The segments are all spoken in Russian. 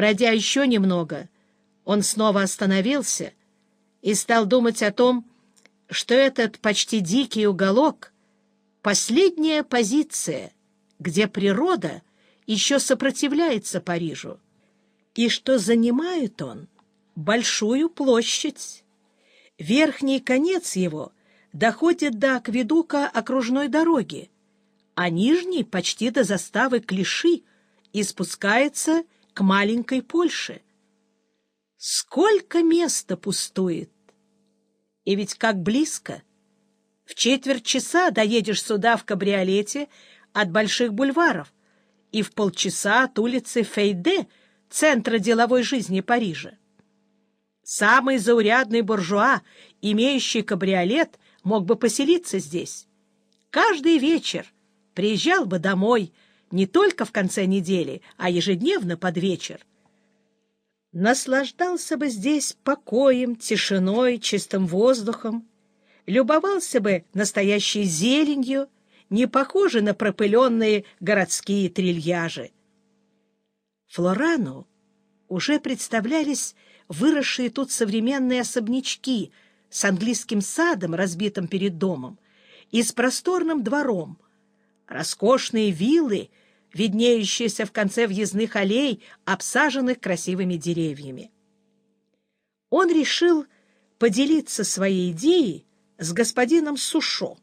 Пройдя еще немного, он снова остановился и стал думать о том, что этот почти дикий уголок — последняя позиция, где природа еще сопротивляется Парижу, и что занимает он большую площадь. Верхний конец его доходит до акведука окружной дороги, а нижний — почти до заставы Клиши и спускается к маленькой Польше. Сколько места пустует! И ведь как близко! В четверть часа доедешь сюда в кабриолете от больших бульваров и в полчаса от улицы Фейде, центра деловой жизни Парижа. Самый заурядный буржуа, имеющий кабриолет, мог бы поселиться здесь. Каждый вечер приезжал бы домой не только в конце недели, а ежедневно под вечер наслаждался бы здесь покоем, тишиной, чистым воздухом, любовался бы настоящей зеленью, не похожей на пропыленные городские трильяжи. Флорану уже представлялись выросшие тут современные особнячки с английским садом, разбитым перед домом, и с просторным двором, роскошные виллы виднеющиеся в конце въездных аллей, обсаженных красивыми деревьями. Он решил поделиться своей идеей с господином Сушо.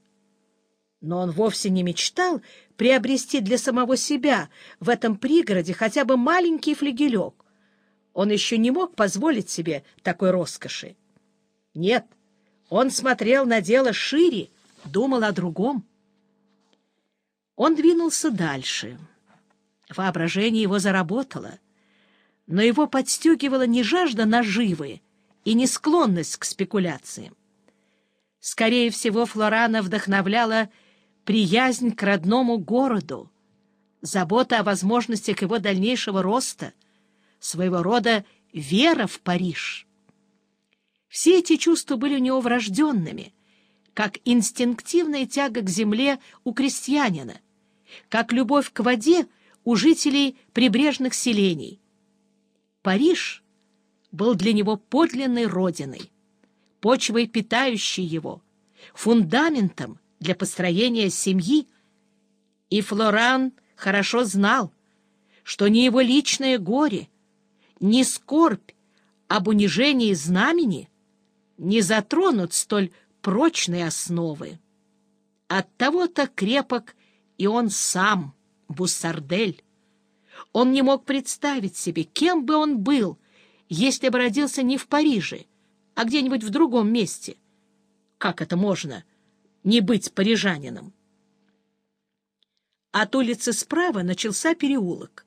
Но он вовсе не мечтал приобрести для самого себя в этом пригороде хотя бы маленький флигелек. Он еще не мог позволить себе такой роскоши. Нет, он смотрел на дело шире, думал о другом. Он двинулся дальше. Воображение его заработало, но его подстегивала не жажда наживы и не склонность к спекуляциям. Скорее всего, Флорана вдохновляла приязнь к родному городу, забота о возможностях его дальнейшего роста, своего рода вера в Париж. Все эти чувства были у него врожденными, как инстинктивная тяга к земле у крестьянина, как любовь к воде у жителей прибрежных селений. Париж был для него подлинной родиной, почвой, питающей его, фундаментом для построения семьи, и Флоран хорошо знал, что ни его личное горе, ни скорбь об унижении знамени не затронут столь прочной основы. Оттого-то крепок и он сам — Буссардель. Он не мог представить себе, кем бы он был, если бы родился не в Париже, а где-нибудь в другом месте. Как это можно не быть парижанином? От улицы справа начался переулок.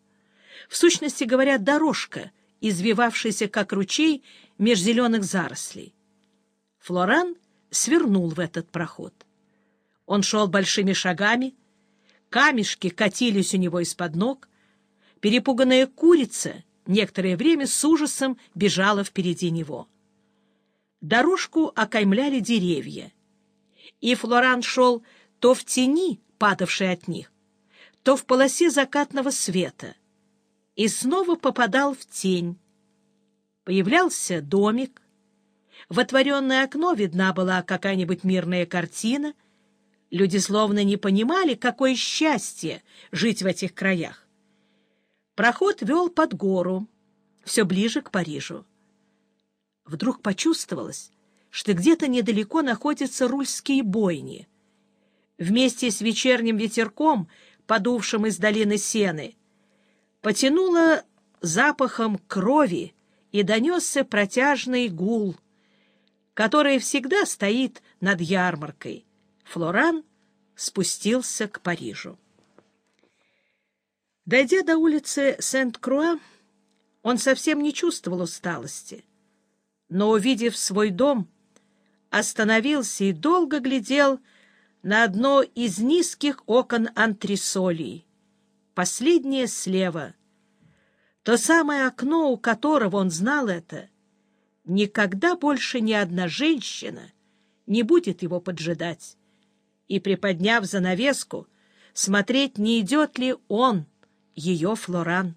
В сущности говоря, дорожка, извивавшаяся как ручей меж зеленых зарослей. Флоран свернул в этот проход. Он шел большими шагами, камешки катились у него из-под ног. Перепуганная курица некоторое время с ужасом бежала впереди него. Дорожку окаймляли деревья, и Флоран шел то в тени, падавшей от них, то в полосе закатного света, и снова попадал в тень. Появлялся домик, в отворенное окно видна была какая-нибудь мирная картина — Люди словно не понимали, какое счастье жить в этих краях. Проход вел под гору, все ближе к Парижу. Вдруг почувствовалось, что где-то недалеко находятся рульские бойни. Вместе с вечерним ветерком, подувшим из долины сены, потянуло запахом крови и донесся протяжный гул, который всегда стоит над ярмаркой — Флоран спустился к Парижу. Дойдя до улицы Сент-Круа, он совсем не чувствовал усталости, но, увидев свой дом, остановился и долго глядел на одно из низких окон антресолей, последнее слева, то самое окно, у которого он знал это, никогда больше ни одна женщина не будет его поджидать и, приподняв занавеску, смотреть, не идет ли он, ее Флоран.